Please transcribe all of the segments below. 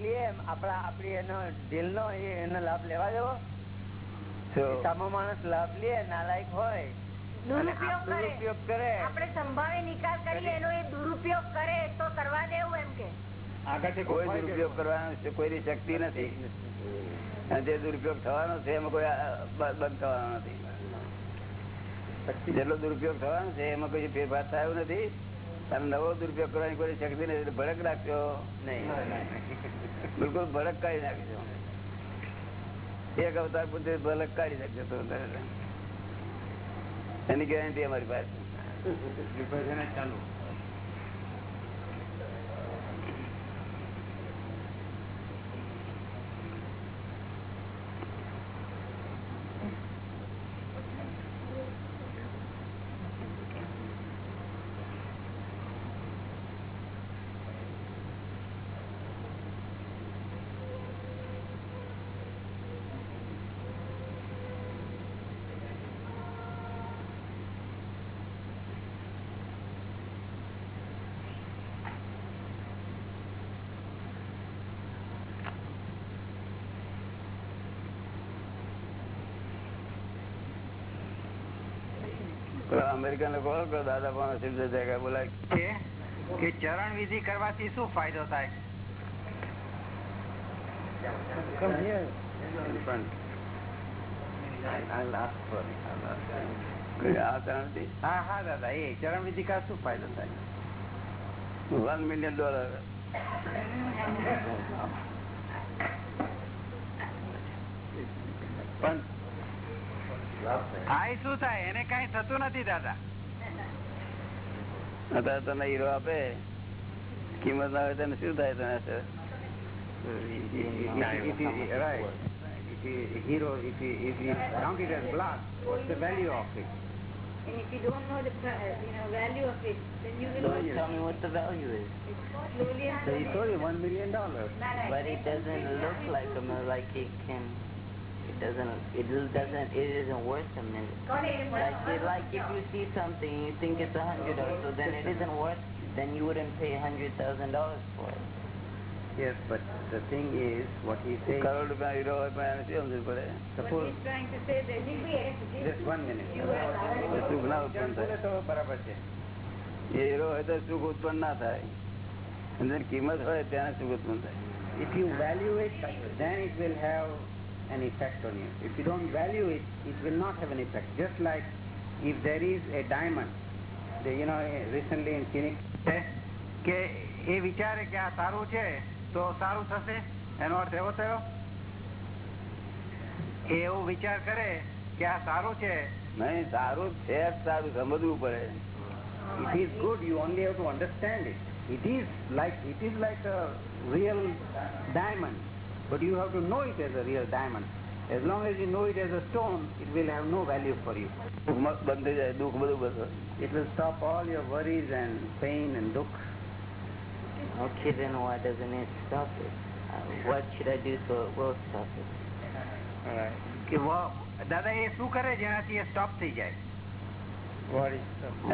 આપડા આપડી એનો દિલ નો એનો લાભ લેવા દેવો. સામો માણસ લાભ લે નાલાયક હોય દુરુપયોગ કરે. આપણે સંભાવે નિકાલ કરીએ એનો એ દુરુપયોગ કરે તો કરવા દેવું એમ કે. કોઈ દુરુપયોગ કરવાનો છે કોઈની શક્તિ નથી. અને જે દુરુપયોગ થવાનો છે એમાં કોઈ બંધ થવાનો નથી. જેટલો દુરુપયોગ થવાનો છે એમાં કોઈ ફેરફાર થયો નથી. અને નવો દુરુપયોગ કરવાની કોઈ શક્તિ નથી એટલે ભડક નાખશો? નહીં. બિલકુલ ભડક કાઢી નાખજો એક અવતાર પૂરતી ભડક કાઢી નાખજો તો એની ગેરંટી અમારી પાસે. ચાલુ. અમેરિકન લોકો દાદા પણ સિદ્ધ જગ્યા બોલાય. છે કે ચરણ વિધિ કરવાથી શું ફાયદો થાય? આ કારણથી હા હા દાદા એ ચરણ વિધિ કા શું ફાયદો થાય? વન મિલિયન ડોલર પણ થાય શું થાય એને કઈ થતું નથી દાદા અત્યારે તમે હીરો આપે કિંમત ના હોય તેને શું થાય તને right. If you, hero, if you, if you count it as blood, what's the value of it? And if you don't know the pri- you know, value of it, then you will Don't tell me what the value is. slowly So he told you one million dollars. But it doesn't look like a mil- like it can. It doesn't. It doesn't. It isn't worth a million. Like it, like if you see something, you think it's a hundred dollars, so then it isn't worth. Then you wouldn't pay a hundred thousand dollars for it. Yes, but the thing is, what he says, crore રૂપિયા hero હોય પણ એને શું સમજવું પડે But suppose, he's trying to say that just one minute. એ સુખ ના ઉત્પન્ન બોલે થાય તો બરાબર છે એ હીરો હોય તો સુખ ઉત્પન્ન ના થાય અને જેની કિંમત હોય ત્યારે સુખ ઉત્પન્ન થાય If you value it, then it will have an effect on you. If you don't value it, it will not have an effect. Just like if there is a diamond, the, you know, recently in Phoenix, કે એ વિચારે કે આ સારું છે તો સારું થશે એનો અર્થ એવો થયો એ એવું વિચાર કરે કે આ સારું છે નહીં સારું છે જ સારું સમજવું પડે It is good, you only have to understand it. It is like it is like a real diamond, but you have to know it as a real diamond. As long as you know it as a stone, it will have no value for you. સુખ મ- બંધ થઈ જાય દુઃખ બધું બધું It will stop all your worries and pain and dukh. Okay, then why doesn't it stop it? Uh, what should I do so it will stop it? કે વ- દાદા એ શું કરે જેનાથી એ સ્ટોપ થઈ જાય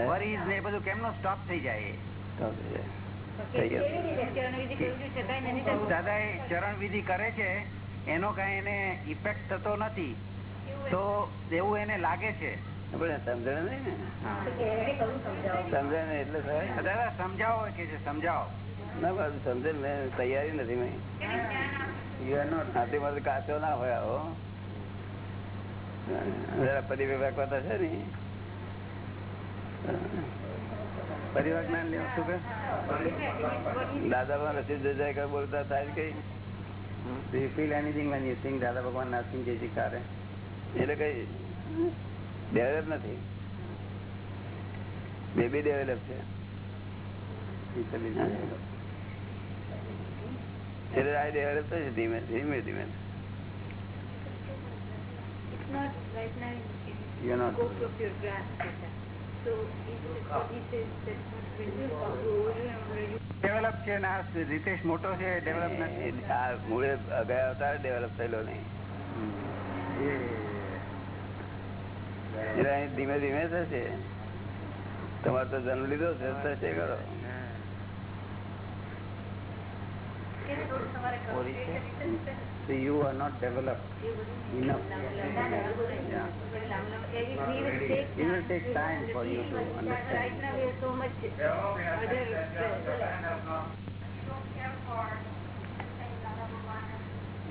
વરીઝ ને એ બધું કેમનો સ્ટોપ થઈ જાય એ? થઈ ગયું. દાદા એ ચરણ વિધિ કરે છે એનો કઈ એને ઇફેક્ટ થતો નથી. તો એવું એને લાગે છે. સમજાવો. કે છે સમજાવો. ના બાજુ સમજે મેં તૈયારી નથી મેં. યુ આર નોટ હાથી મારે કાચો ના હોય આવો. જરા પરિવેક થશે ને. પરિવાર જ્ઞાન લેવું શું કે દાદા ભગવાન રસી જય બોલતા થાય કઈ? feel anything when you sing દાદા ભગવાન નાસિંગ જય જયકારે? એટલે કઈ ડેવલપ નથી. બેબી ડેવલપ છે. એટલે આ ડેવલપ થશે ધીમે ધીમે ધીમે. It's not your grasp. Develop છે ને આ રીતેશ મોટો છે ડેવલપ નથી. આ મૂળે ગયા અવતાર ડેવલપ થયેલો નહીં. અહીં ધીમે ધીમે થશે. તમારે તો જન્મ લીધો છે થશે કરો it? So you are not developed enough. Yeah. It will take time for you to Right understand. now we have so much other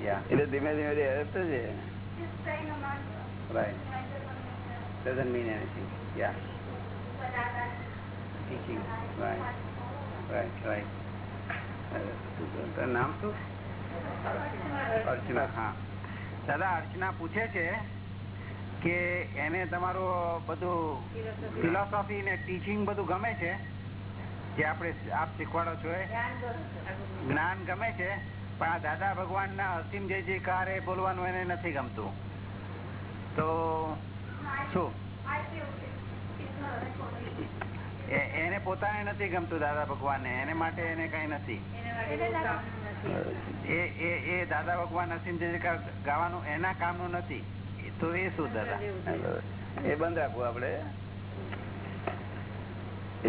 Yeah, એટલે ધીમે ધીમે ડેવલપ થશે right. Doesn't mean anything. Yeah. Teaching. Right. Right, right. Uh, તારું નામ શું Archana. હા. દાદા અર્ચના પૂછે છે કે એને તમારું બધું ફિલોસોફી ને ટીચિંગ બધું ગમે છે? જે આપણે આપ શીખવાડો છો એ? જ્ઞાન ગમે છે પણ આ દાદા ભગવાન ના અસીમ જય કાર એ બોલવાનું એને નથી ગમતું. તો શું? એને પોતાને નથી ગમતું દાદા ભગવાન ને એને માટે એને કઈ નથી. એ દાદા ભગવાન જય ગાવાનું એના કામનું નથી. તો એ શું દાદા? એ બંધ રાખવું આપડે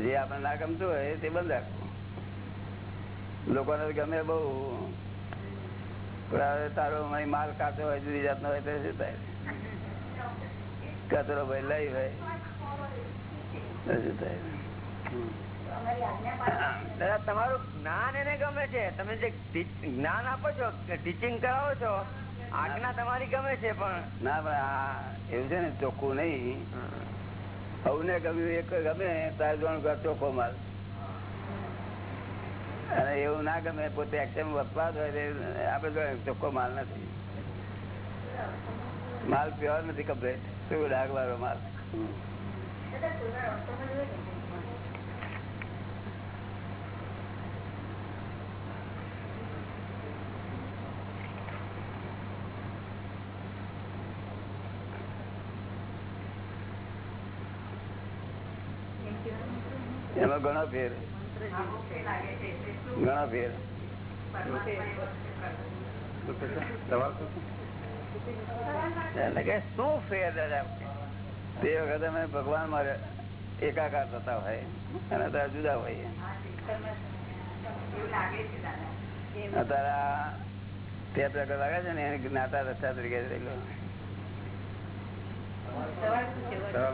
જે આપણે ના ગમતું હોય તે બંધ રાખવું. લોકોને ગમે બહુ. તારો માલ કાચો હોય, જુદી જાતનો હોય, તો શું થાય? કચરો ભાઈ લઈ ભાઈ શું થાય? દાદા તમારું જ્ઞાન એને ગમે છે. તમે જે જ્ઞાન આપો છો ટીચિંગ કરાવો છો આજ્ઞા તમારી ગમે છે પણ. ના ભાઈ એવું છે ને ચોખ્ખું નહીં. સૌને ગમ્યું એક ગમે તારે જોણ ચોખ્ખો માલ. અને એવું ના ગમે પોતે એક્શન વપરાત હોય તો આપડે ચોખ્ખો માલ નથી. માલ પ્યોર નથી કમ્પ્લેટ. શું ડાઘ વાળો માલ એમાં ઘણો ફેર. ઘણો ફેર. શું એટલે કે શું ફેર તે વખતે અમે ભગવાન મારે એકાકાર થતા હોય અને તારા જુદા હોય અત્યારે તે પ્રકાર લાગે છે ને એને જ્ઞાતા રસ્તા તરીકે રહેલો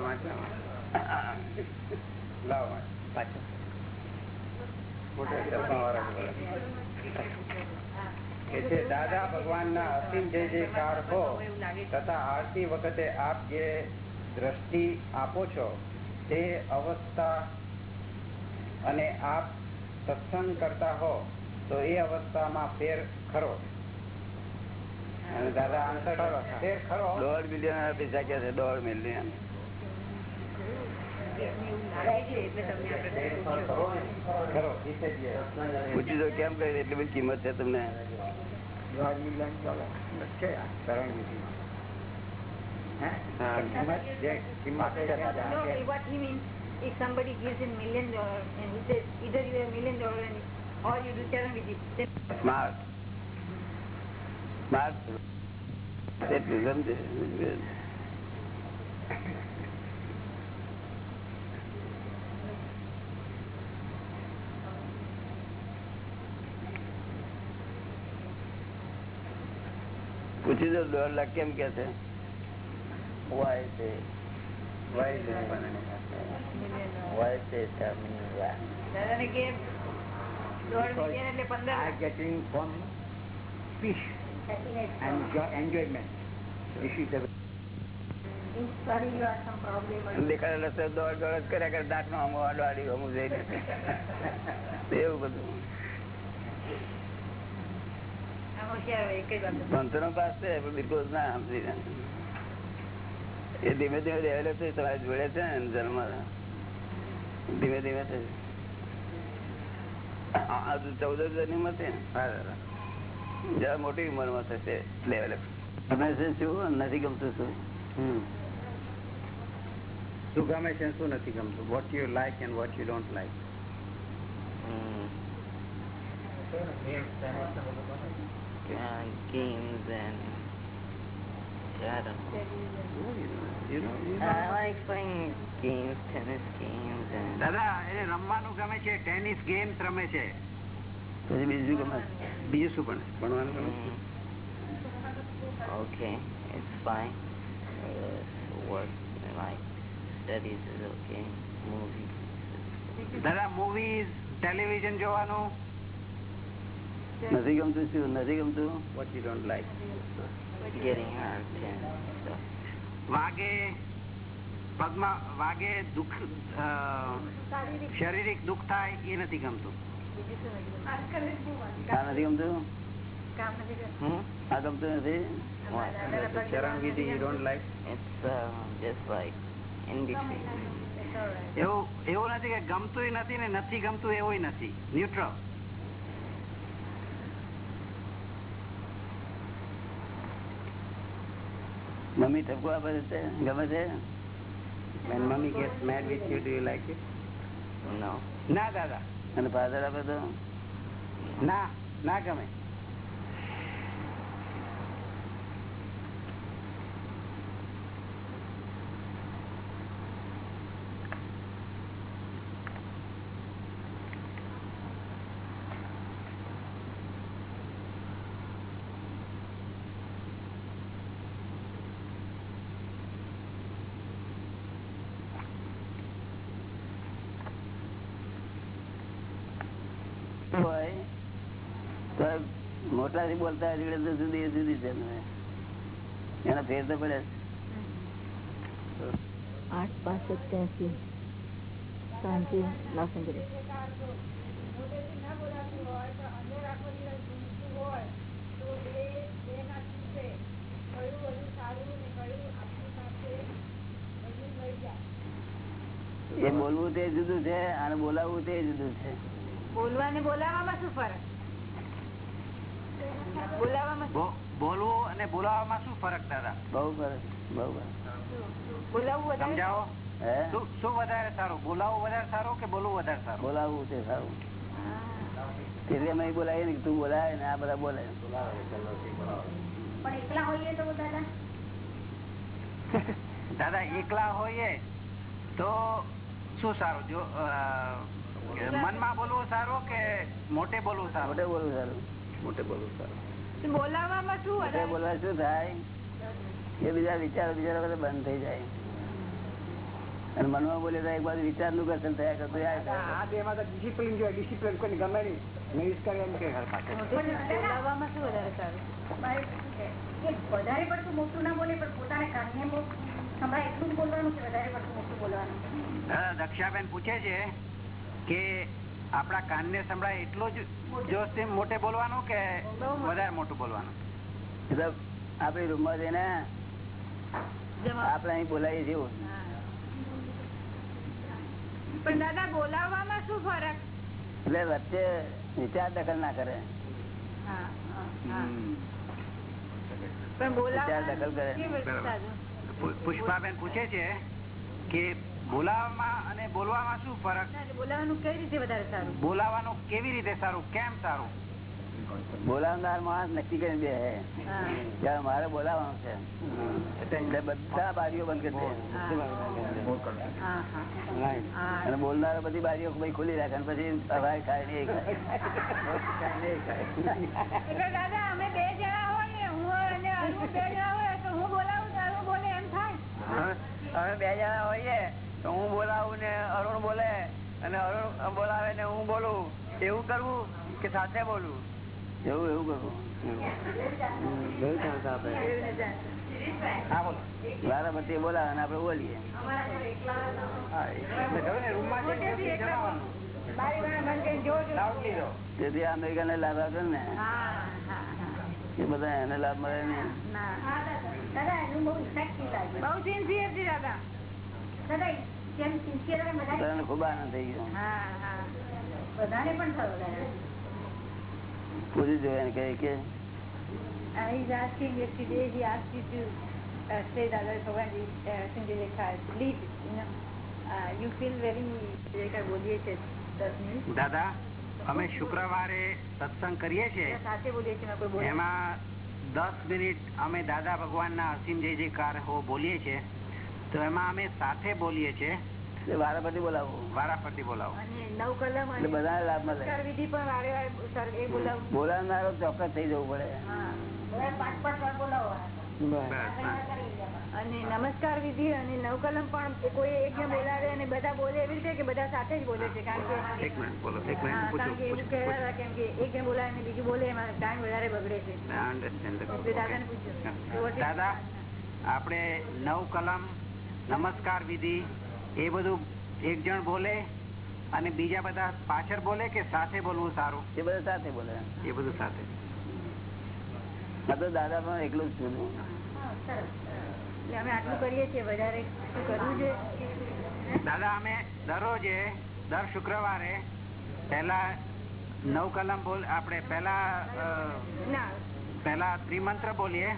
વાંચો. લાવો. વાંચો. ભગવાન ના અસીમ જય જયકાર હો તથા આરતી વખતે આપ જે દ્રષ્ટિ આપો છો તે અવસ્થા અને આપ સત્સંગ કરતા હો તો એ અવસ્થામાં ફેર ખરો અને દાદા આન્સર ખરો ફેર ખરો દોઢ મિલિયન પૈસા કે છે દોઢ મિલિયન પૂછ્યું તો કેમ કરી એટલી બધી કિંમત છે તમને if somebody gives him million dollars and he says, either you have million dollars and or you do it, then smart smart એટલું સમજે પૂછી દો દોઢ લાખ કેમ કે છે Why they, Why is it happening? why they tell me that? દાદાને કે દોઢ million એટલે પંદર are getting from fish and enjoy, enjoyment. This is the દો you are કેમ કે દેખાડે દેખાડેલા દોડ દોડ કર્યા કરે દાંત નો અમુ અડવાડી અમુ જઈને એવું બધું. ભણતર પાસ છે. પણ બિલકુલ ના સમજી એ ધીમે ધીમે ડેવલપ થઈ તમારે જોડે છે ને જન્મ. ધીમે ધીમે થઈ ચૌદ છે જરા મોટી ઉંમરમાં થશે ડેવલપ તમે છે શું નથી ગમતું શું? હમ. શું ગમે છે શું નથી ગમતું? What you like and what you don't like. Uh, games and yeah, I don't know. I like playing games, tennis games, and દાદા એને રમવાનું ગમે છે ટેનિસ ગેમ્સ રમે છે પછી બીજું ગમે બીજું શું પણ ભણવાનું ગમે છે? Okay, it's fine. Uh, work, like, studies is okay. Movies. દાદા મૂવીઝ ટેલિવિઝન જોવાનું નથી ગમતું શું? નથી ગમતું? What you don't like Getting hurt વાગે પગમાં વાગે દુઃખ શારીરિક. દુઃખ થાય એ નથી ગમતું. નથી? આ નથી યુ ડોન્ટ લાઈક. એવું એવું નથી કે ગમતું નથી ને નથી ગમતું એવું નથી. ન્યુટ્રલ મમ્મી ઠપકો આપે છે ગમે છે when mommy gets mad with you do you like it No. ના દાદા અને ફાધર આપે તો ના ના ગમે હોય તો થી બોલતા જુદી જુદી છે એના ફેર તો પડે આઠ પાંચ સત્યાસી. શાંતિ લોસ એન્જલિસ એ બોલવું તે જુદું છે અને બોલાવવું તે જુદું છે. બોલવા ને બોલાવવામાં શું ફરક? બોલવું અને બોલાવવામાં શું ફરક દાદા? બહુ ફરક બહુ બોલાવવું સમજાવો? શું શું વધારે સારું? બોલાવવું વધારે સારું કે બોલવું વધારે સારું? બોલાવવું તે સારું. એટલે અમે બોલાવીએ ને તું બોલાય ને આ બધા બોલે. પણ તો દાદા? એકલા હોઈએ તો શું સારું? જો મનમાં બોલવું સારું કે મોટે બોલવું સારું? મોટે બોલવું સારું. મોટે બોલવું સારું તો બોલાવવામાં શું મોટે વધારે બોલવા શું થાય? એ બીજા વિચારો બીજા બધા બંધ થઈ જાય. અને મનમાં બોલે તો એક બાજુ વિચારનું કરશન થયા કરતું યાર આ બેમાં તો ડિસિપ્લિન જોઈએ ડિસિપ્લિન કોઈ ગમે નહીં. મેં કરે એમ કે ઘર પાસે. બોલાવવામાં શું વધારે સારું? વધારે પડતું મોટું ના બોલે પણ પોતાને કાનને બહુ સંભળાય એટલું જ બોલવાનું કે વધારે પડતું મોટું બોલવાનું? દાદા દક્ષાબેન પૂછે છે કે આપણા કાનને સંભળાય એટલું જ જોશથી મોટે બોલવાનું કે વધારે મોટું બોલવાનું? આપડી રૂમમાં જઈને આપડે આપણે અહીં બોલાવીએ પણ દાદા બોલાવવામાં શું ફરક? એટલે વચ્ચે વિચાર દખલ ના કરે. હા, હા, હા. પણ વિચાર દખલ કરે. પુષ્પાબેન પૂછે છે કે બોલાવવામાં અને બોલવામાં શું ફરક? ના, બોલાવવાનું કઈ રીતે વધારે સારું? બોલાવાનું કેવી રીતે સારું? કેમ સારું? બોલાવનાર માણસ નક્કી કરી દે હે. ત્યારે મારે બોલાવવાનું છે. એટલે બધા બારીઓ બંધ કરી દે. હા, હા. હા. અને બોલનાર બધી બારીઓ ભાઈ ખુલ્લી રાખે અને પછી સવાર ખાય નહીં ખાય દાદા અમે બે જણા હોય હું અને બે જણા હોય તો હું બોલાવું સારું બોલે એમ થાય. અમે બે જણા હોઈએ. તો હું બોલાવું ને અરુણ બોલે અને અરુણ બોલાવે ને હું બોલું. એવું કરવું કે સાથે બોલવું? એવું એવું કરવું. બારામતી પછી બોલાવે અને આપડે બોલીએ. તેથી અમેરિકા ને લાભ આપે ને. હા, હા, હા. એ બધા એને લાભ મળે ને. દાદા એનું બહુ ઇફેક્ટિવ લાગે. બહુ સિન્સિયર છે દાદા. ખૂબ આનંદ થઈ ગયો હા હા બધાને પણ થયો દાદા પૂરી જોયા કહે કે Uh, uh, uh, uh, you know. Uh, you feel very, બોલીએ છે અમે શુક્રવારે સત્સંગ કરીએ છીએ સાથે બોલીએ છીએ એમાં દસ મિનિટ અમે દાદા ભગવાનના અસીમ જય જયકાર હો બોલીએ છીએ તો એમાં અમે સાથે બોલીએ છીએ. એટલે વારા પરથી બોલાવવું વારા પરથી બોલાવો. અને નવ કલમ બધા લાભ નમસ્કાર વિધિ પણ વારે વારે સર એ બોલાવું. બોલાવનારો ચોક્કસ થઈ જવું પડે. હા. પાંચ પાંચ વાર બોલાવો. અને નમસ્કાર વિધિ અને નવ કલમ પણ કોઈ એક જણ બોલાવે અને બધા બોલે એવી રીતે કે બધા સાથે જ બોલે છે? કારણ કે એક મિનિટ બોલો એક મિનિટ કારણ કે એવું કહેતા હતા કેમ કે એક બોલાવે અને બીજું બોલે એમાં ટાઈમ વધારે બગડે છે. દાદાને પૂછ્યું દાદા આપણે નવ કલમ નમસ્કાર વિધિ. એ બધું એક જણ બોલે અને બીજા બધા પાછળ બોલે કે સાથે બોલવું સારું? એ બધું સાથે બોલે. એ બધું સાથે. આ તો દાદા પણ એકલું જ છું અમે આટલું કરીએ છીએ વધારે કરવું જોઈએ દાદા અમે દરરોજે દર શુક્રવારે પહેલા નવ કલમ બોલ આપણે પહેલા પેલા ના. પહેલા ત્રિમંત્ર બોલીએ.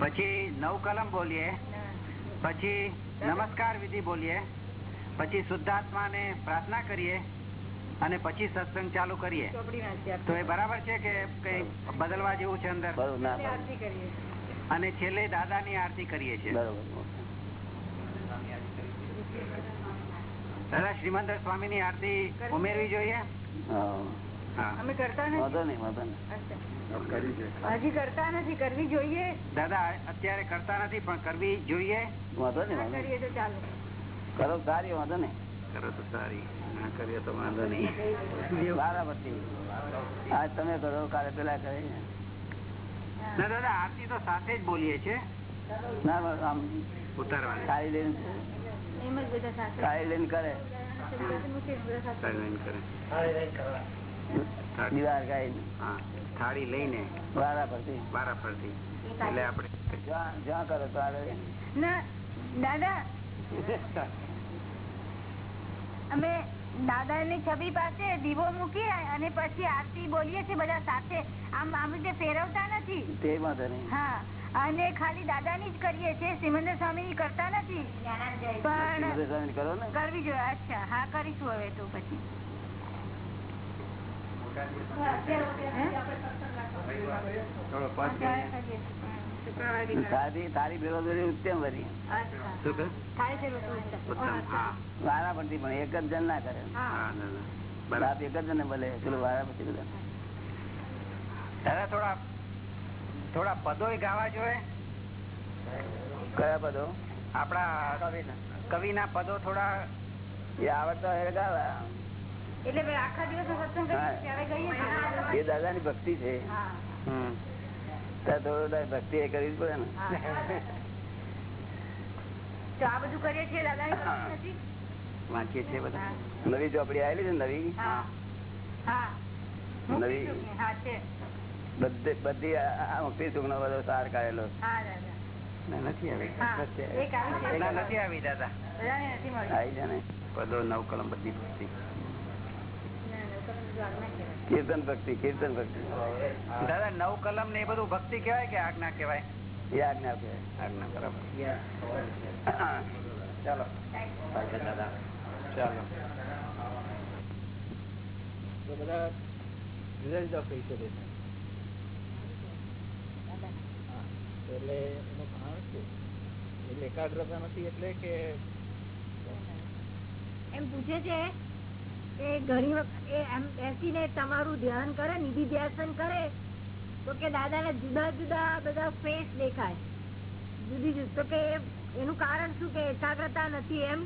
પછી નવ કલમ બોલીએ. પછી નમસ્કાર વિધિ બોલીએ પછી શુદ્ધાત્માને પ્રાર્થના કરીએ અને પછી સત્સંગ ચાલુ કરીએ. તો એ બરાબર છે કે કઈ બદલવા જેવું છે અંદર? ના અને છેલ્લે દાદા ની આરતી કરીએ છીએ. બરોબર. દાદા શ્રીમંદર સ્વામીની આરતી ઉમેરવી જોઈએ? અમે કરતા વાંધો નહીં વાંધો નહીં. અચ્છા. હજી કરતા નથી કરવી જોઈએ. દાદા અત્યારે કરતા નથી પણ કરવી જોઈએ? વાંધો ના. કરીએ તો ચાલો. કરો સારી વાંધો ને કરો તો સારી. ના કરીએ તો વાંધો નહીં. બારામતી આજ તમે કરો કાલે પેલા કરે ના દાદા આરતી તો સાથે જ બોલીએ છીએ. ના આમ ઉતારવાની. થાળી લઈને કરે. લઈને દીવાર હા. થાળી લઈને વારા પરથી એટલે આપણે જ્યાં જ્યાં કરો તો ના દાદા. અમે દાદા ની છબી પાસે દીવો મૂકીએ અને પછી આરતી બોલીએ છીએ બધા સાથે. આમ આમ રીતે ફેરવતા નથી. તે વાંધો નહીં. હા અને ખાલી દાદા ની જ કરીએ છીએ સિમંદર સ્વામી ની કરતા નથી પણ કરવી જોઈએ. અચ્છા હા કરીશું હવે તો પછી. તારી બેરોજગારી ઉત્તમ વરી. વારા પરથી પણ એક જ જણ ના કરે. બાપ એક જ જણ ભલે. પેલું વારા પછી દાદા થોડા થોડા પદો ગાવા જોઈએ. કયા બધો કવિ કવિના પદો થોડા એ આવડતા ગાવા. એટલે દાદા. એ દાદાની ભક્તિ છે. ભક્તિ એ કરવી પડે ને. આ બધું કરીએ છીએ દાદાની નથી? વાંચીએ છીએ બધા. નવી ચોપડી આવેલી છે નવી? નવી. બધી બધી મુક્તિ સુખ નો બધો સાર કાઢેલો. ના, નથી આવી. ના, નથી આવી દાદા. આવી જાય ને. પદો નવ કલમ બધી ભક્તિ ના, ના, તો બધું આજ્ઞા કહેવાય. કીર્તન ભક્તિ કીર્તન ભક્તિ દાદા નવ કલમ ને એ બધું ભક્તિ કહેવાય કે આજ્ઞા કહેવાય? એ આજ્ઞા છે આજ્ઞા બરાબર ચાલો દાદા ચાલો બધા જુદા જુદા કહી શકે છે એટલે એનું કારણ શું એટલે એકાગ્રતા નથી એટલે કે એમ પૂછે છે કે ઘણી વખત એ એમ બેસીને તમારું ધ્યાન કરે નિધિ ધ્યાસન કરે તો કે દાદાના જુદા જુદા બધા ફેસ દેખાય. જુદી જુદી તો કે એનું કારણ શું કે એકાગ્રતા નથી એમ?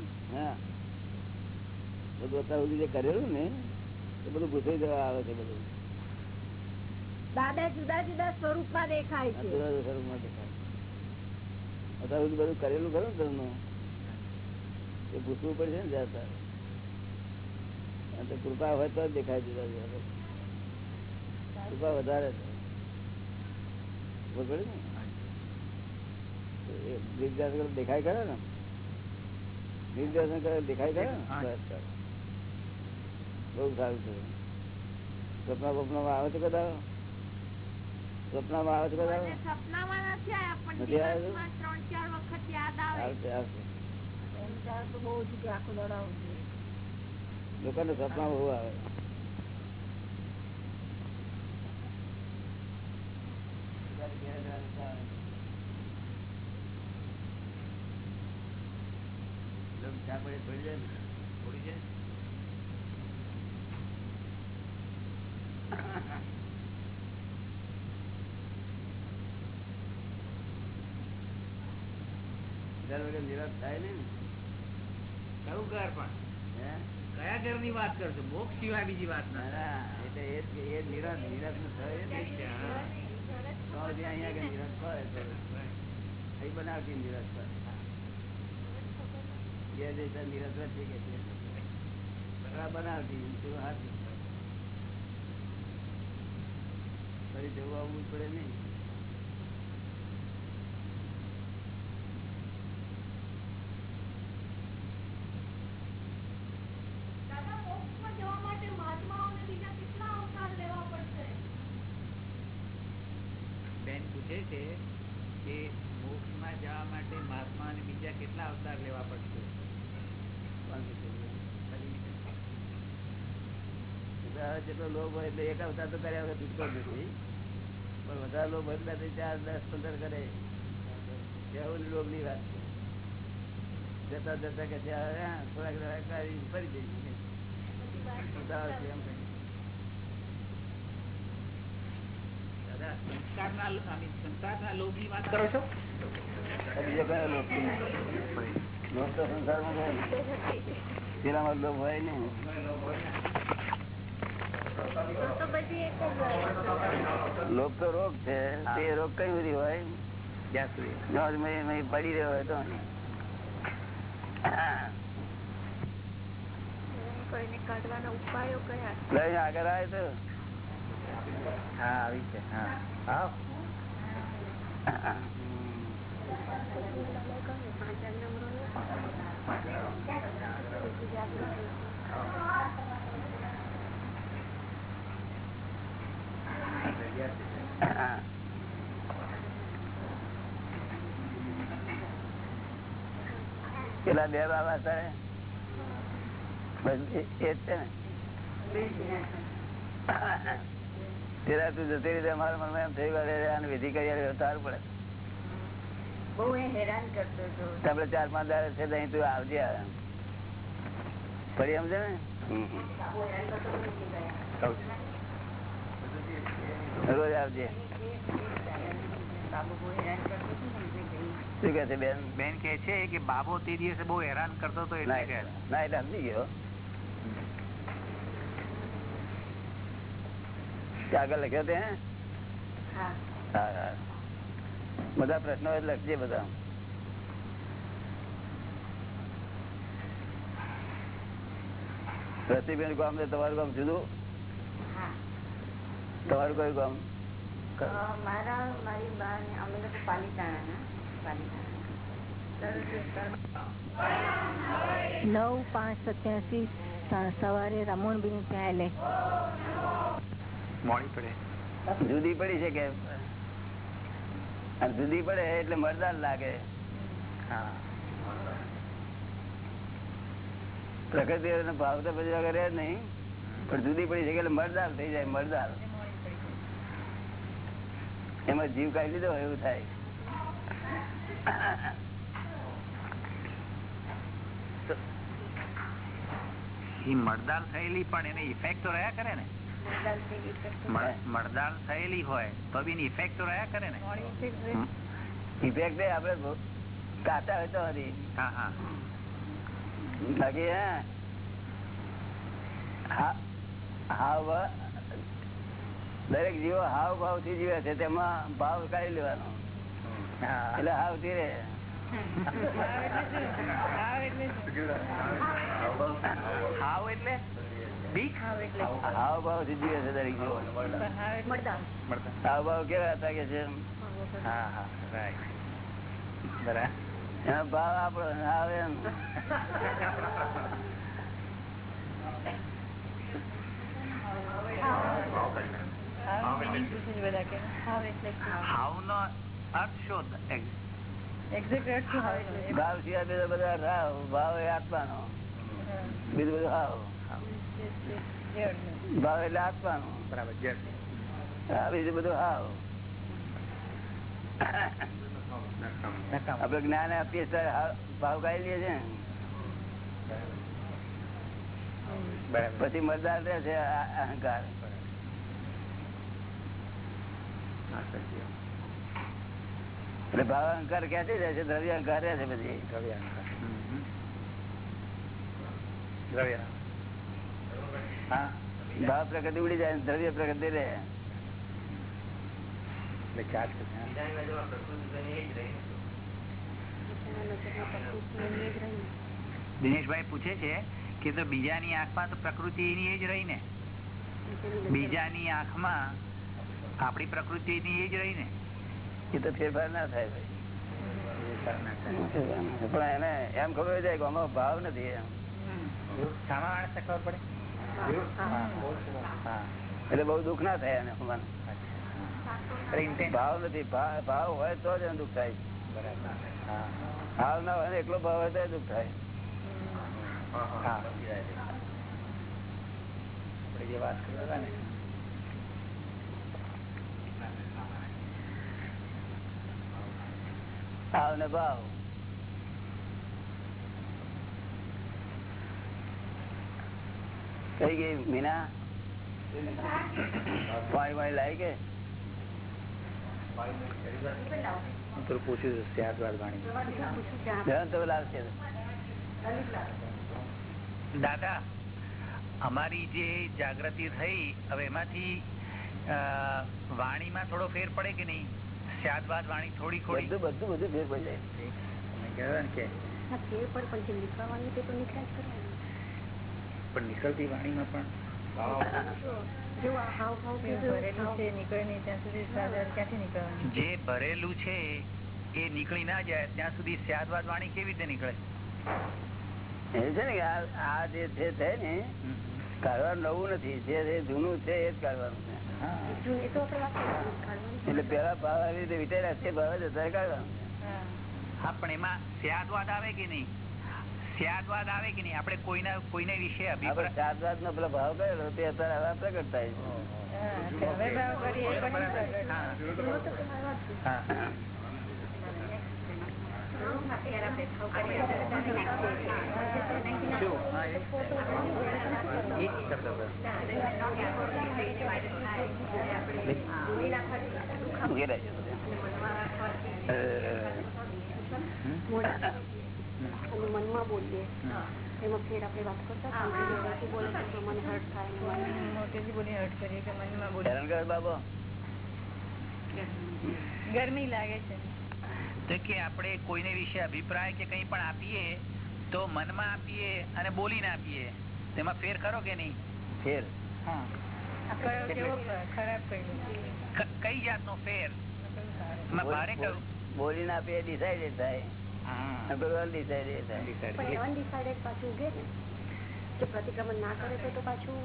બધું અત્યાર સુધી જે કરેલું ને એ બધું ગુસાઈ જવા આવે છે બધું. દાદા જુદા જુદા સ્વરૂપમાં દેખાય છે. જુદા જુદા સ્વરૂપમાં દેખાય. અત્યાર સુધી બધું કરેલું ખરું ને એ પૂછવું પડશે ને જ્યાં તો કૃપા હોય તો જ દેખાય જુદા જુદા કૃપા વધારે છે. દેખાય કરે ને? નિર્દેશન કરે દેખાય કરે ને? બસ બસ. બહુ સારું છે. સપના બપનામાં આવે છે કદા સપનામાં આવે છે કદા સપનામાં નથી આવ્યા પણ નથી આવ્યા? દિવસમાં ત્રણ ચાર વખત યાદ આવે. આવશે આવશે. એમ ત્યારે તો બહુ ઓછું કે આખો. લોકોને સપના બહુ આવે. નિરાશ થાય ને. કયું કર પણ. હે? કયા ઘરની વાત કરશો મોક્ષ સિવાય બીજી વાત ના, એટલે એ થાય. તો અહીંયા અહીં બનાવતી નથી કે બનાવતી હાથી ફરી જવું આવવું પડે નહીં દાદા મોક્ષમાં જવા માટે મહાત્માઓને બીજા કેટલા અવતાર લેવા પડશે બેન પૂછે છે કે મોક્ષમાં જવા માટે મહાત્મા અને બીજા કેટલા અવતાર લેવા પડશે બધા જેટલો લોભ હોય એટલે એક અવતાર તો કર્યા વગર છૂટકો જ નથી. પણ વધારે લોભ હોય એટલે ચાર, દસ, પંદર કરે. એવું લોભની વાત છે. જતા જતા કે ત્યાં થોડાક ફરી જઈ સંસારના લોભની વાત કરો છો? બીજો કયો લોભ? લોભ તો સંસારમાં લોભ હોય ને તો પછી એક જ લોભ તો રોગ છે તે રોગ કઈ બધી હોય જ્યાં સુધી જ્યાં સુધી મેં- મેં પડી રહ્યો હોય તો કોઈને કાઢવાના ઉપાયો કયા લઈને આગળ આવે તો હા આવી છે હા હા પેલા બે બાબા તારે એ જ છે ને. પેલા તું જતી રીતે મારા મનમાં એમ થઈ ગયું આને વિધિ કરી તાર સારું પડે. બહુ હેરાન કરતો હતો. ચાર પાંચ દાડા છે તો અહીં તું આવજે આવે. ફરી સમજે ને? રોજ આવજે. બાબુ બહુ હેરાન કરતો હતો ને એટલે ગઈ શું કે છે બેન? બેન કે છે કે બાબો તે દિવસે બહુ હેરાન કરતો હતો ના એટલે કે ના એટલે સમજી ગયો. તે આગળ લખ્યો તે હે? હા. હા હા. બધા પ્રશ્નો હોય તો લખજે બધા. રસીબેન ગામ ને તમારું ગામ જુદું? હા. તમારું કયું ગામ? નવ પાંચ સત્યાસી સવારે રમણબેન ત્યાં લે મોડી પડે. જુદી પડી છે કે જુદી પડે એટલે મરદાર લાગે. હા. પ્રકૃતિ ભાવ તો પછી વગર નહીં. પણ જુદી પડી છે એટલે મરદાર થઈ જાય મરદાર એમાં જીવ કાઢી લીધો હોય એવું થાય. એ મરદાલ થયેલી પણ એને ઇફેક્ટ તો રહ્યા કરે ને? મરદાલ થયેલી હોય તો બી એની ઇફેક્ટ તો રહ્યા કરે ને? ઇફેક્ટ આપડે કાચા હોય તો હતી. હા હા. બાકી હા. હા- હાવ દરેક જીવો હાવ ભાવથી જીવે છે તેમાં ભાવ કાઢી લેવાનો. એટલે હાવથી રે હાવ એટલે? હાવ ભાવથી જીવે છે દરેક જીવો. હાવ ભાવ કેવા હતા કે છે? હા હા રાઈટ બરાબર. એનો ભાવ આપડો આવે એમ. ભાવ સિવાય બીજા બધા હાવ એટલે આત્માનો બરાબર બીજું બધું હાવ આપડે જ્ઞાન આપીએ સર ભાવ ગાઈ લઈએ છે પછી મતદાર રહે છે અહંકાર હા, સાચી વાત. એટલે ભાવ અહંકાર ક્યાંથી જાય છે? દ્રવ્ય અહંકાર રહે છે પછી. દ્રવ્ય અહંકાર. દ્રવ્ય હા. ભાવ પ્રગતિ ઉડી જાય દ્રવ્ય પ્રગતિ રહે. દિનેશભાઈ પૂછે છે કે તો બીજાની આંખમાં તો પ્રકૃતિ એની એ જ રહી ને. બીજાની આંખમાં આપણી પ્રકૃતિ ની એ જ રહી ને. એ તો ફેરફાર ના થાય ભાઈ. પણ એને એમ ખબર જાય કે આમાં ભાવ નથી એમ. સામા માણસને ખબર પડે? એટલે બહુ દુઃખ ના થાય એને. ભાવ નથી. ભાવ હોય તો જ એને દુઃખ થાય. ભાવ ના હોય ને એકલો ભાવ હોય તો દુઃખ થાય. આપણે જે વાત કરતા હતા ને ભાવ ને ભાવ કઈ ગઈ મીના પાણી વાણી લાવી કે તો પૂછ્યું લાવશે દાદા અમારી જે જાગૃતિ થઈ હવે એમાંથી વાણીમાં થોડો ફેર પડે કે નહીં? સ્યાદબાદ વાણી થોડી થોડી. બધું બધું બધું ફેર પડી જાય. મેં કહેવાય ને કે પણ નીકળતી વાણીમાં પણ જે ભરેલું છે એ નીકળી ના જાય ત્યાં સુધી સ્યાદવાદ વાણી કેવી રીતે નીકળે? એ છે ને આ- આ જે છે ને કાઢવાનું નવું નથી. જે જૂનું છે એ જ કાઢવાનું છે. એટલે પેલા ભાવ આવી રીતે વિચાર્યા છે ભાવ જ હા. પણ એમાં સ્યાદવાદ આવે કે નહીં? સ્યાદવાદ આવે કે નહીં? આપણે કોઈના કોઈને વિશે જાત નો પેલો ભાવ કરેલો તે અત્યારે હવે પ્રગટ થાય હા મનમાં બોલીએ એમાં ફેર આપણે વાત કરતા બોલે તો મને હર્ટ થાય બાબો ગરમી લાગે છે. તો કે આપણે કોઈને વિશે અભિપ્રાય કે કંઈ પણ આપીએ તો મનમાં આપીએ અને બોલીને આપીએ. તેમાં ફેર ખરો કે નહીં? ફેર. હા. ખરાબ જાત નો ફેર? બોલી ના કયું ડિસાઈડેડ થાય. પાછું ઉગે ને? પ્રતિક્રમણ ના કરે તો પાછું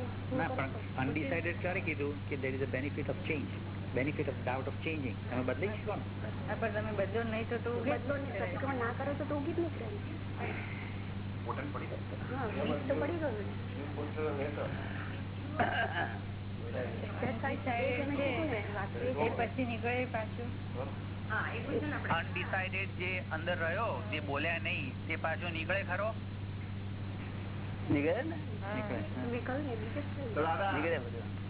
અનડિસાઇડેડ ક્યારે કીધું? કે there is a benefit of change benefit of doubt of changing તમે બદલી શકો ને? પણ તમે બદલો નહીં તો તો બદલો ને પ્રતિક્રમણ ના કરો તો તો ઉગી જ નીકળે. ને. હા બીજ તો પડી ગયું. ને. Decided છે. એ પછી નીકળે પાછું અનડિસાઇડેડ જે અંદર રહ્યો જે બોલ્યા નહીં તે પાછો નીકળે ખરો? નીકળે ને? નીકળે. નીકળે ને બીજે જ કઈ. નીકળે બધું.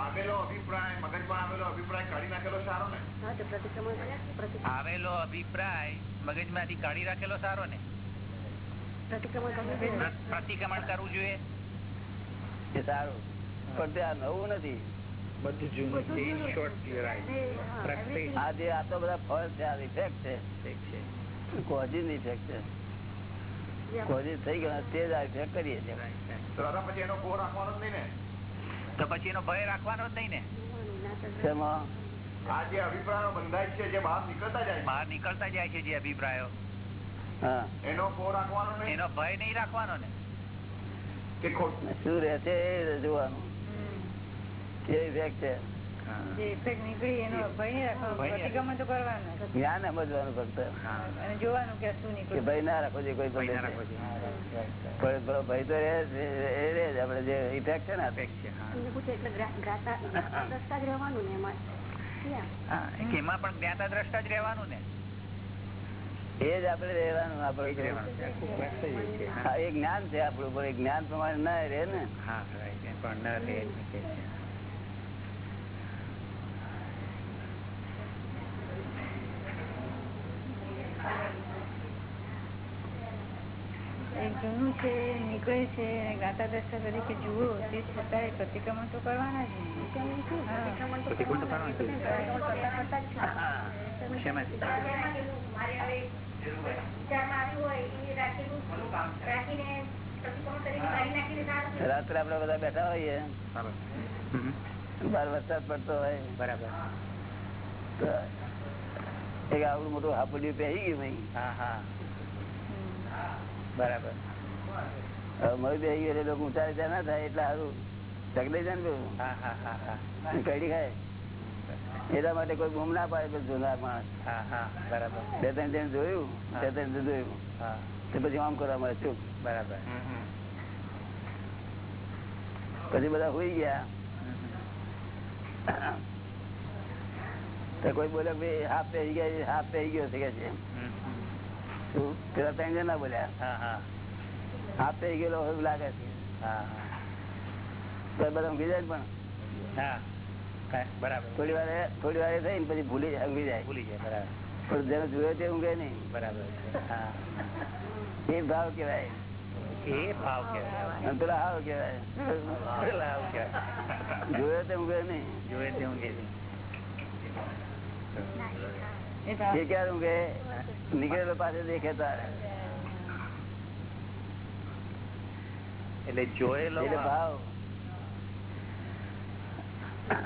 આવેલો અભિપ્રાય મગજમાં આવેલો અભિપ્રાય કાઢી નાખેલો સારો ને? હા તો પ્રતિક્રમણ પ્રતિ- આવેલો અભિપ્રાય મગજમાંથી કાઢી રાખેલો સારો ને? પ્રતિક્રમણ કરવું જોઈએ. સારું. પણ તે આ નવું નથી. બધું જૂનું છે શોર્ટ ક્લિયર એ, હા, everything. આ જે આ તો બધા ફળ છે આ ઇફેક્ટ છે. છે. ઇફેક્ટ છે. જે થઈ ગયો તે જ આ ઇફેક્ટ કરીએ છીએ. પછી એનો ગો રાખવાનો જ નહીં ને? તો પછી એનો ભય રાખવાનો જ નહીં ને? જોવાનું ના તો તેમાં આ જે અભિપ્રાયો બંધાય છે જે બહાર નીકળતા જાય બહાર નીકળતા જાય છે જે અભિપ્રાયો. હા. એનો ગો રાખવાનો નહીં? એનો ભય નહીં રાખવાનો ને. કે ખોટ શું રહે છે એ જોવાનું. જ્ઞાન સમજવાનું ફક્ત ભાઈ ના રાખો છે કોઈ ભય પણ ભાઈ તો એ રહે જ. આપડે જે ઇફેક્ટ છે ને દ્રષ્ટા જ રહેવાનું ને એમાં. ક્યાં? હા, પણ જ્ઞાતા દ્રષ્ટા જ રહેવાનું ને. એ જ આપણે રહેવાનું જ એ હા. હા, એ જ્ઞાન છે આપણું પણ જ્ઞાન પ્રમાણે ના રે ને. પણ ના રહે એમ કે છે. એક જૂનું છે નીકળે છે અને ગાતા દસતા તરીકે જુઓ તે છતાંય પ્રતિક્રમણ તો કરવાના જ હોય રાત્રે આપડે બધા બેઠા હોઈએ. બરાબર. બાર વરસાદ પડતો હોય. બરાબર. આવડું મોટું હાપડિયું પહેરી ગયું ભાઈ. હા હા. બરાબર. મળી બેસી ગયું એટલે ઊંચા નીચા ના થાય એટલે સારું ઢગલાઈ જાય ને ખાય. માટે કોઈ બૂમ ના પાડે માણસ. બરાબર. બે ત્રણ જણ જોયું બે ત્રણ જણ જોયું. હા. તો પછી આમ કરવા મળે ચૂક બરાબર. પછી બધા હોઈ ગયા. તો કોઈ બોલે ભાઈ હાફ પહેરી ગયા હાફ પહેરી ગયો છે કે છે. પેલા ત્રણ જણ ના બોલ્યા. હાફ પહેરી ગયેલો એવું લાગે છે. હા તો બધા ઊંઘી જાય પણ. હા. હા બરાબર. થોડી વાર થોડી વાર થઈ ને પછી ભૂલી જાય ઊંઘી જાય. ભૂલી જાય બરાબર. પણ જેને જોયો તે ઊંઘે નહીં. બરાબર એ ભાવ કેવાય એ ભાવ કેવાય પેલા હાવ કેવાય કહેવાય. તે ઊંઘે નહીં. જોવે તે ઊંઘે. એ ભાવ એ ક્યારે ઊંઘે નીકળેલો પાસે દેખે તારે એટલે જોયેલો એટલે ભાવ. ભાવ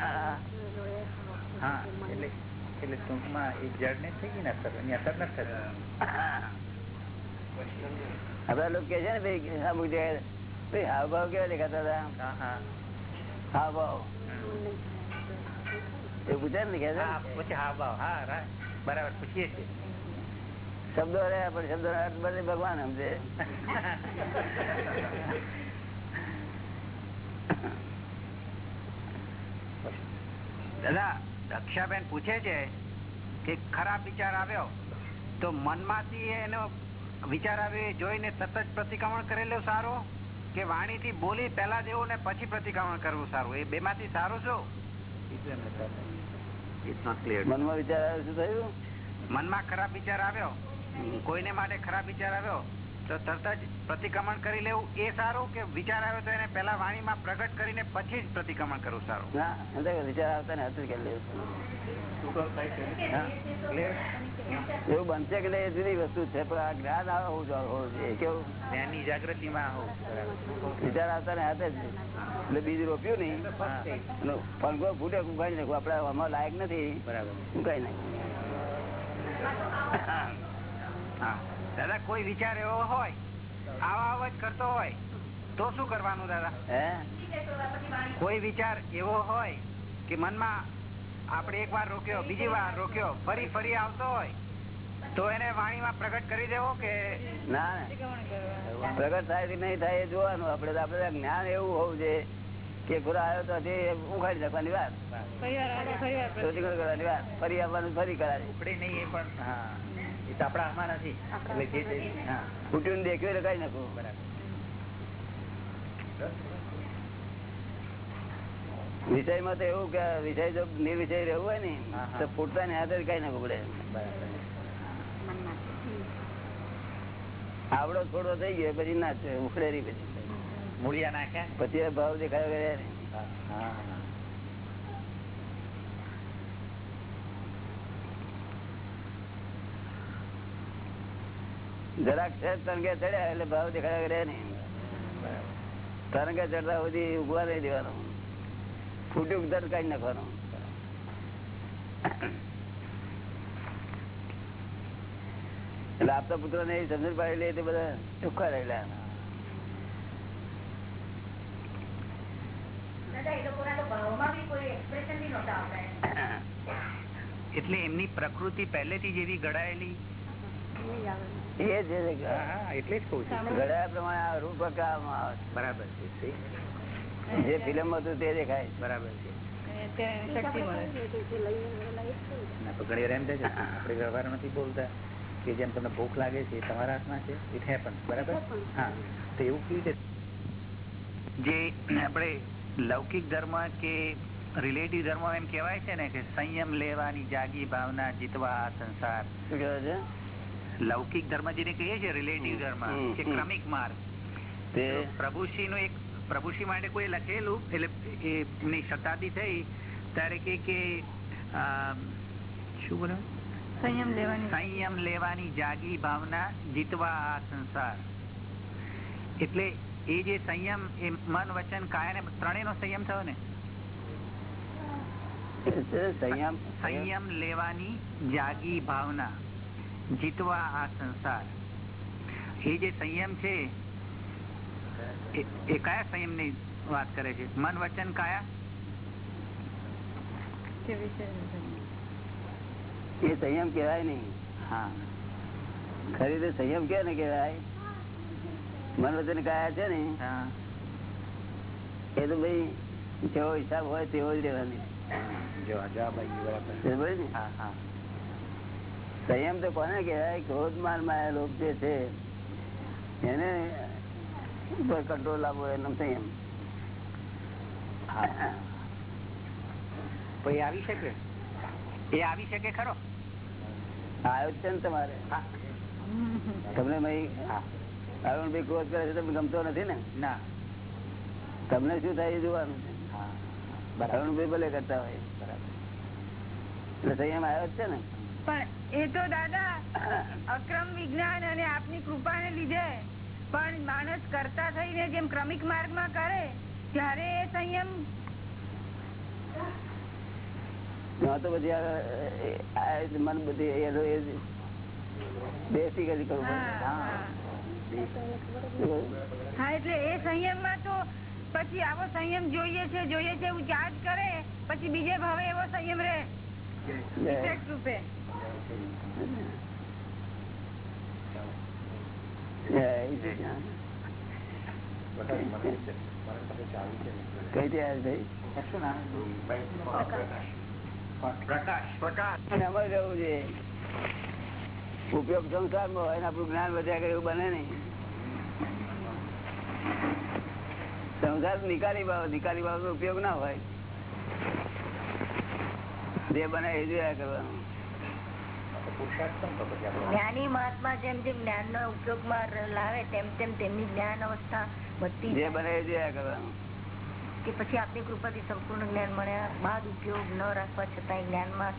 હા એટલે એટલે ટૂંકમાં એ જડ ને થઈ ગઈ ને અસર એની અસર નથી થતી આપડા લોકો કે છે ને ભાઈ અમુક જગ્યાએ ભાઈ હાવ ભાવ કેવા દેખાતા હતા હા હા હાવ ભાવ એ પૂછે ને? કે પછી હા ભાવ હા બરાબર પૂછીએ છીએ. શબ્દો રહ્યા પણ શબ્દો બધે ભગવાન સમજે. દાદા દક્ષાબેન પૂછે છે કે ખરાબ વિચાર આવ્યો તો મનમાંથી એનો વિચાર આવ્યો એ જોઈને તરત જ પ્રતિક્રમણ કરેલો સારું? કે વાણી થી બોલી પેલા જેવું ને પછી પ્રતિક્રમણ કરવું સારું? એ બે માંથી સારું શું? મનમાં વિચાર આવ્યો શું થયું? મનમાં ખરાબ વિચાર આવ્યો. કોઈને માટે ખરાબ વિચાર આવ્યો? તો તરત જ પ્રતિક્રમણ કરી લેવું એ સારું કે વિચાર આવ્યો તો એને પેલા વાણીમાં પ્રગટ કરીને પછી જ પ્રતિક્રમણ કરવું સારું? વિચાર આવતા ને હતું કે એવું બનશે કે નહીં જુદી વસ્તુ છે પણ આ જ્ઞાન આવે હોવું જોઈએ કેવું? જ્ઞાનની જાગૃતિમાં માં વિચાર આવતા ને હાથે જ એટલે બીજ રોપ્યું નહીં. ફણગો ફૂટે ઉગાડી નાખું. આપડે આમાં લાયક નથી. બરાબર. ઉગાડી નાખું હા. દાદા કોઈ વિચાર એવો હોય? આવા અવાજ કરતો હોય તો શું કરવાનું દાદા? કોઈ વિચાર એવો હોય કે મનમાં આપણે એક વાર રોક્યો બીજી વાર રોક્યો ફરી ફરી આવતો હોય તો એને વાણીમાં પ્રગટ કરી દેવો કે ના પ્રગટ થાય કે નહીં થાય એ જોવાનું. આપડે આપડે જ્ઞાન એવું હોવું છે કે ખોરા આવ્યો તો હજી ઉઘાડી નાખવાની વાત ફરી આવવાનું ફરી કરાવી. ઉપડે નહીં એ પણ. હા. એ માં આમાં નથી એટલે જે ફૂટ્યું દેખ્યું એટલે નાખું. બરાબર. વિષયમાં તો એવું કે વિષય જો નિર્વિષય રહેવું હોય ને. તો ફૂટતા ને આદર કઈ નાખવું પડે. આવડો થોડો થઈ ગયો પછી ના છે ઉખડે રહી પછી. મૂળિયા નાખ્યા? ને? પછી ભાવ દેખાયો કરે ને. હા હા જરાક છે તરંગે ચડ્યા એટલે ભાવ દેખાયા કરે ને બરાબર તરંગે ચડતા સુધી ઊભા રહી દેવાનું ફૂટ્યું તરત કાઢી નાખવાનું એટલે આપતા પુત્રો ને એ સમજણ પાડી લે તે બધા ચોખ્ખા રહેલા દાદા એ લોકોના તો ભાવમાં બી કોઈ એક્સપ્રેશન બી નહોતા આવતા એટલે એમની પ્રકૃતિ પહેલેથી જ એવી ઘડાયેલી એ જ છે કે હા હા એટલે જ કઉ છું. ઘડ્યા પ્રમાણે આ રૂપ આકારમાં આવે બરાબર છે જે ફિલ્મ હતું તે દેખાય બરાબર છે. અત્યારે શક્તિ મળે ના તો ઘણી વાર એમ છે આપણે વ્યવહાર નથી બોલતા કે જેમ તમને ભૂખ લાગે છે તમારા હાથમાં છે ઇટ હેપન બરાબર? હા તો એવું કેવી રીતે? જે આપણે લૌકિક ધર્મ કે રિલેટિવ ધર્મ એમ કહેવાય છે ને કે સંયમ લેવાની જાગી ભાવના જીતવા આ સંસાર. શું કહેવાય છે? લૌકિક ધર્મ જેને કહીએ છીએ રિલેટિવ ધર્મ કે ક્રમિક માર્ગ. તે પ્રભુશ્રી નું એક પ્રભુશ્રી માટે કોઈ લખેલું એટલે એમની શતાબ્દી થઈ ત્યારે કે કે શું બોલો? સંયમ લેવાની. સંયમ લેવાની જાગી ભાવના જીતવા આ સંસાર. એટલે એ જે સંયમ એ મન વચન કાયા ને ત્રણેયનો સંયમ થયો ને? સંયમ સંયમ લેવાની જાગી ભાવના. જીતવા આ સંસાર. એ જે સંયમ છે એ- કયા સંયમની વાત કરે છે? મન વચન કાયા? એ સંયમ કેવાય નહીં. હા. ખરી તો સંયમ કે ને કેવાય મન વચન કાયા છે ને? હા. એ તો ભાઈ જેવો હિસાબ હોય તેવો જ રહેવાની. હા હા. સંયમ તો કોને કહેવાય? ક્રોધ માર માયા લોક જે છે એને કંટ્રોલ લાવવો એનો સંયમ. આવી શકે? એ આવી શકે ખરો? આવ્યો છે ને તમારે. તમને ભાઈ અરુણભાઈ ક્રોધ કરે છે તમને ગમતો નથી ને? ના. તમને શું થાય જોવાનું અરુણભાઈ ભલે કરતા હોય. બરાબર. એટલે સંયમ આવ્યો જ છે ને? પણ એ તો દાદા અક્રમ વિજ્ઞાન અને આપની કૃપાને લીધે. પણ માણસ કરતા થઈને જેમ ક્રમિક માર્ગમાં કરે ત્યારે એ સંયમ તો પછી આ- આ મન બધી બેસી કરી કરવું હા, હા. હા. એટલે એ સંયમમાં તો પછી આવો સંયમ જોઈએ છે જોઈએ છે એવું ચાર્જ કરે પછી બીજે ભાવે એવો સંયમ રહે. રૂપે. ઉપયોગ સંસારમાં હોય આપણું જ્ઞાન વધ્યા કરે એવું બને નહીં સંસાર નિકાલી બાબત નિકાલી બાબત ઉપયોગ ના હોય જે બને એ જોયા કરવાનું પુરુષાર્થ કેમ તો પછી આપણો જ્ઞાની મહાત્મા જેમ જેમ જ્ઞાન નો ઉપયોગમાં લાવે તેમ તેમ તેમની જ્ઞાન અવસ્થા વધતી જે બને કે પછી આપની કૃપાથી સંપૂર્ણ જ્ઞાન મળ્યા બાદ ઉપયોગ ન રાખવા છતાં જ્ઞાનમાં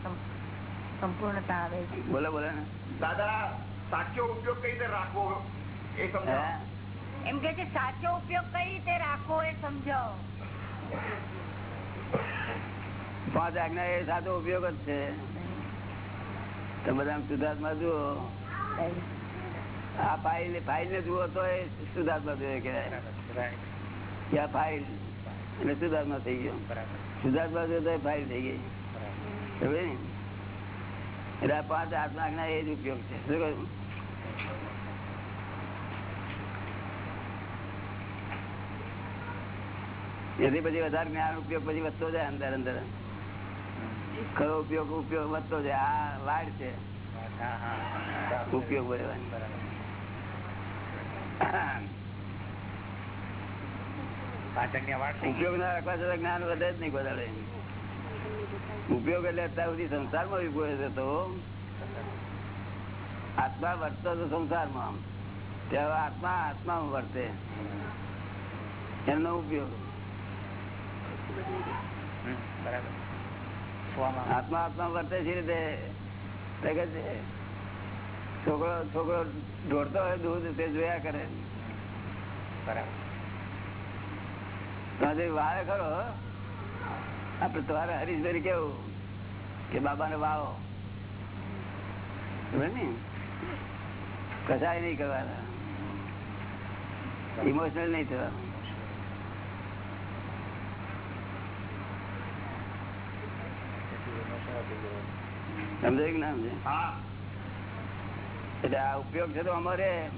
સંપૂર્ણતા આવે છે. બોલે બોલે દાદા સાચો ઉપયોગ કઈ રીતે રાખવો? એ? સમજાવો એમ કે છે સાચો ઉપયોગ કઈ રીતે રાખવો એ સમજાવો પાંચ આજ્ઞા એ સાચો ઉપયોગ જ છે. તો બધા શુદ્ધાત્મા જુઓ. આ ફાઇલ ફાઇલ ને જુઓ તો એ શુદ્ધાત્મા જોઈએ કે આ ફાઇલ એટલે શુદ્ધાત્મા થઈ ગયો. શુદ્ધાત્મા જોઈએ તો એ ફાઇલ થઈ ગઈ. સમજે ને? એટલે આ પાંચ આઠ લાખ ના એ જ ઉપયોગ છે. શું કહ્યું? એથી પછી વધારે જ્ઞાન ઉપયોગ પછી વધતો જાય અંદર અંદર. ખરો ઉપયોગ ઉપયોગ વધતો છે આ વાડ છે. ઉપયોગ. ઉપયોગ ના રાખવા છતાં જ્ઞાન વધે જ નહીં વધારે ઉપયોગ એટલે અત્યાર સુધી સંસારમાં આત્મા વર્તતો તો સંસારમાં ત્યારે આત્મા આત્મામાં વર્તે. એમનો ઉપયોગ. બરાબર. આત્મા આત્મા વર્તે છે રીતે છોકરો છોકરો ઢોળતો હોય દૂધ તે જોયા કરે. બરાબર. વાવે વાળે ખરો આપડે તમારે હરીશભાઈ કેવું? કે બાબા ને વાવો ને? કસાય નહીં કરવાના. ઇમોશનલ નહીં થવાનું. સમજાય કે એટલે આ ઉપયોગ છે તો અમારે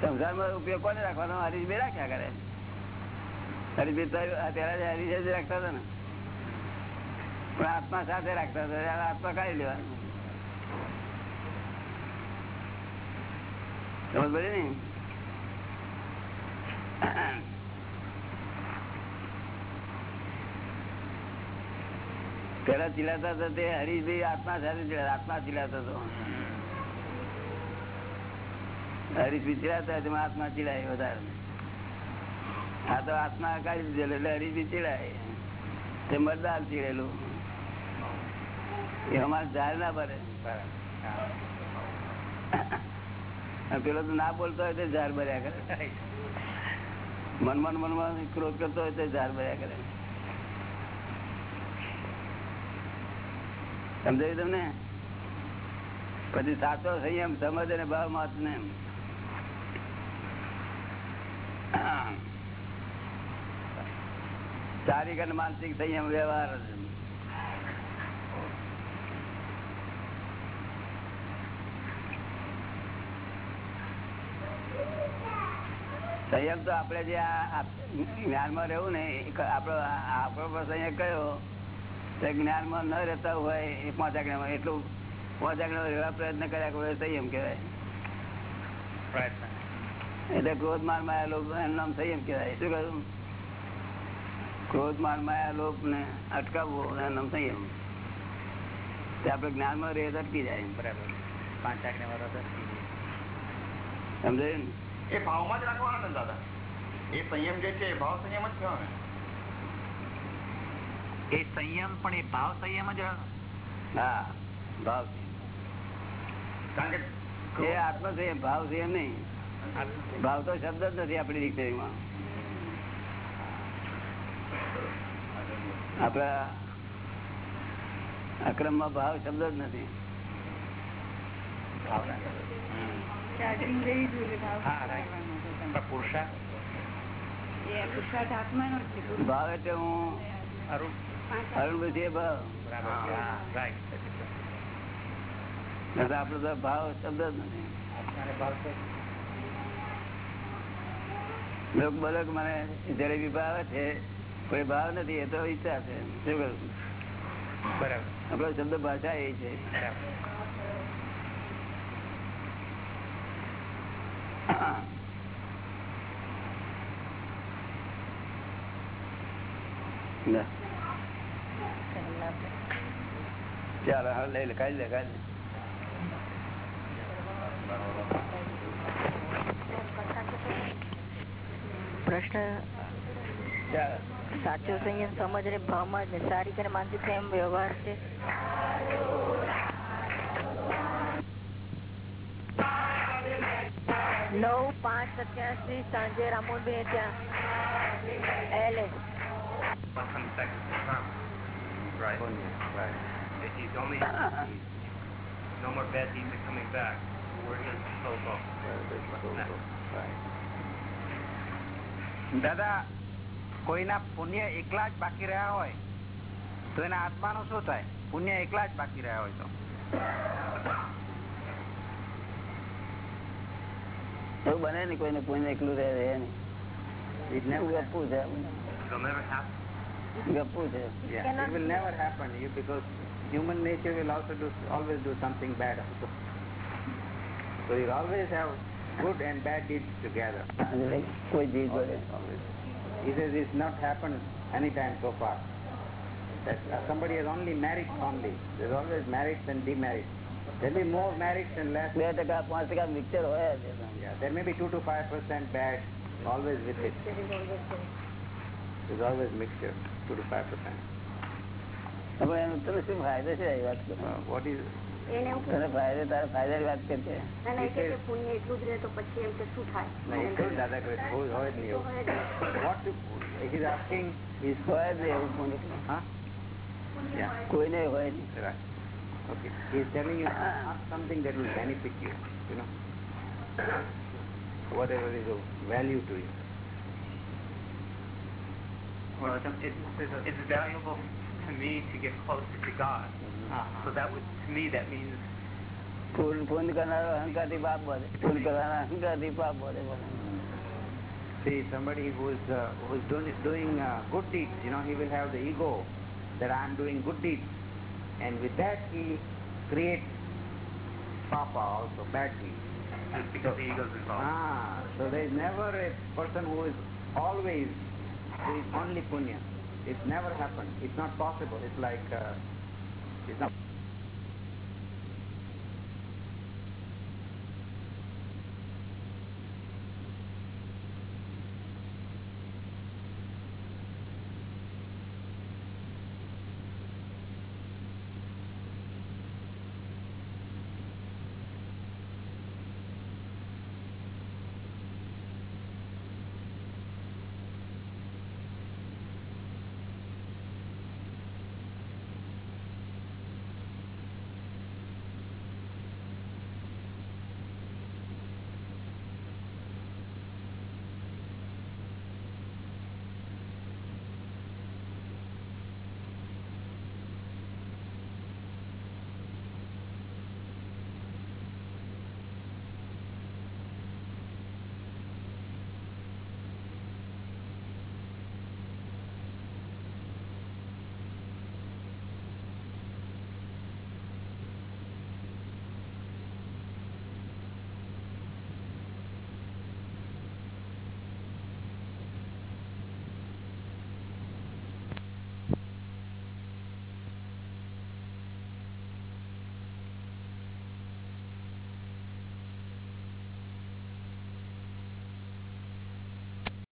સંસારમાં ઉપયોગ કોને રાખવાનો? હરીશભાઈ રાખ્યા કરે. હરીશભાઈ હરીશ રાખતા હતા ને. પણ આત્મા સાથે રાખતા હતા આત્મા કાઢી લેવાનું. સમજ પડે ને? પેલા ચીલાતા હતા તે હરીભાઈ આત્મા સાથે આત્મા ચીલાતો હતો. હરીશભાઈ ચીલાતા તેમાં આત્મા ચીલાય વધારે. આ તો આત્મા કાઢી દીધેલો એટલે હરીશભાઈ ચીલાય. તે મરદાર ચીડેલું. એ અમારે ઝાડ ના ભરે. પેલો તો ના બોલતો હોય તો ઝાડ ભર્યા કરે. મન મન મનમાં ક્રોધ કરતો હોય તો ઝાડ ભર્યા કરે. સમજાયું તમને? પછી સાચો સંયમ, સમજ અને ભાવ માત ને શારીરિક અને માનસિક સંયમ વ્યવહાર સંયમ તો આપડે જે આ જ્ઞાનમાં રહેવું ને આપડો આપણો પણ સંયમ કયો? તો જ્ઞાનમાં ન રહેતા હોય એ પાંચ આજ્ઞામાં એટલું પાંચ આજ્ઞા રહેવા પ્રયત્ન કર્યા કોઈ સંયમ કહેવાય. એટલે ક્રોધ મારમાં લોક એનું નામ સંયમ કહેવાય. શું કહ્યું? ક્રોધ માર માયા લોક ને અટકાવવું એનું નામ સંયમ તે આપડે જ્ઞાનમાં રહે તો અટકી જાય બરાબર. પાંચ આજ્ઞા વાળો સમજાયું ને? એ ભાવમાં જ રાખવાના દાદા. એ સંયમ જે છે એ ભાવ સંયમ જ કહેવાય એ સંયમ પણ એ ભાવ સંયમ જ હા ભાવ કારણ કે એ આત્મ સંયમ ભાવ સંયમ નહીં. ભાવ તો શબ્દ જ નથી આપણી ડિક્શનરીમાં આપડા અક્રમમાં ભાવ શબ્દ જ નથી. ભાવ એટલે હું અરુણ અરુણ ભાવ. આપડો તો ભાવ શબ્દ જ નથી. લોક બોલે કે મને જલેબી ભાવે છે કોઈ ભાવ નથી એ તો ઈચ્છા છે. શું કરું? બરાબર. આપડો શબ્દ ભાષા એ છે. ના. ચાલો હા લઈ લે કાઢી લે કાઢી પ્રશ્ન સાચો સંયમ સમજ અને ભાવમાં જ ને શારીરિક અને માનસિક સંયમ વ્યવહાર છે. નવ પાંચ સત્યાસી સાંજે રામોદભાઈ ત્યાં. એલએસ Right. Right. He's only no more bad deeds are coming back. Where does the soul go? દાદા કોઈના પુણ્ય એકલા જ બાકી રહ્યા હોય તો એના આત્માનું શું થાય? પુણ્ય એકલા જ બાકી રહ્યા હોય તો. એવું બને ને કોઈને પુણ્ય એકલું રહે રહે નહીં. ગપ્પુ છે It'll never happen. ગપ્પુ છે Yeah, it will never happen you because human nature will also do always do something bad also. So you always have good and bad deeds together. એટલે કોઈ જીત બોલે Always, always. He says it's not happened any time so far. That uh, somebody has only merits only. There's always merits and demerits. There may be more merits and less. બે ટકા પાંચ ટકા mixer હોય જ એમાં. Yeah, there may be two to five percent bad always with it. There's always mixture, Five percent. હવે એનો તને શું ફાયદો છે એ વાત કરો Uh, what is એને એવું તને ફાયદો તારા ફાયદાની વાત કરશે પુણ્ય એટલું જ રહે તો પછી એમ કે શું થાય હોય જ નહીં એવું પુણ્ય huh? Yeah, કોઈને હોય નહીં right. Okay. He's telling you ask something that will benefit you, you know. Whatever is of value to you. Well, it's, it's, it's valuable to me to get closer to God. So that would, to me, that means ફૂલ ફૂલ કરનારો અહંકારથી પાપ બોલે ફૂલ કરનારા અહંકારથી પાપ બોલે બોલે See, somebody who is uh, who is doing, doing uh, good deeds, you know, he will have the ego that I am doing good deeds. And with that he creates papa also, bad deeds. Just because the ego is involved. Ah, so there is never a person who is always doing only punya. It never happened. It's not possible. It's like, uh, it's not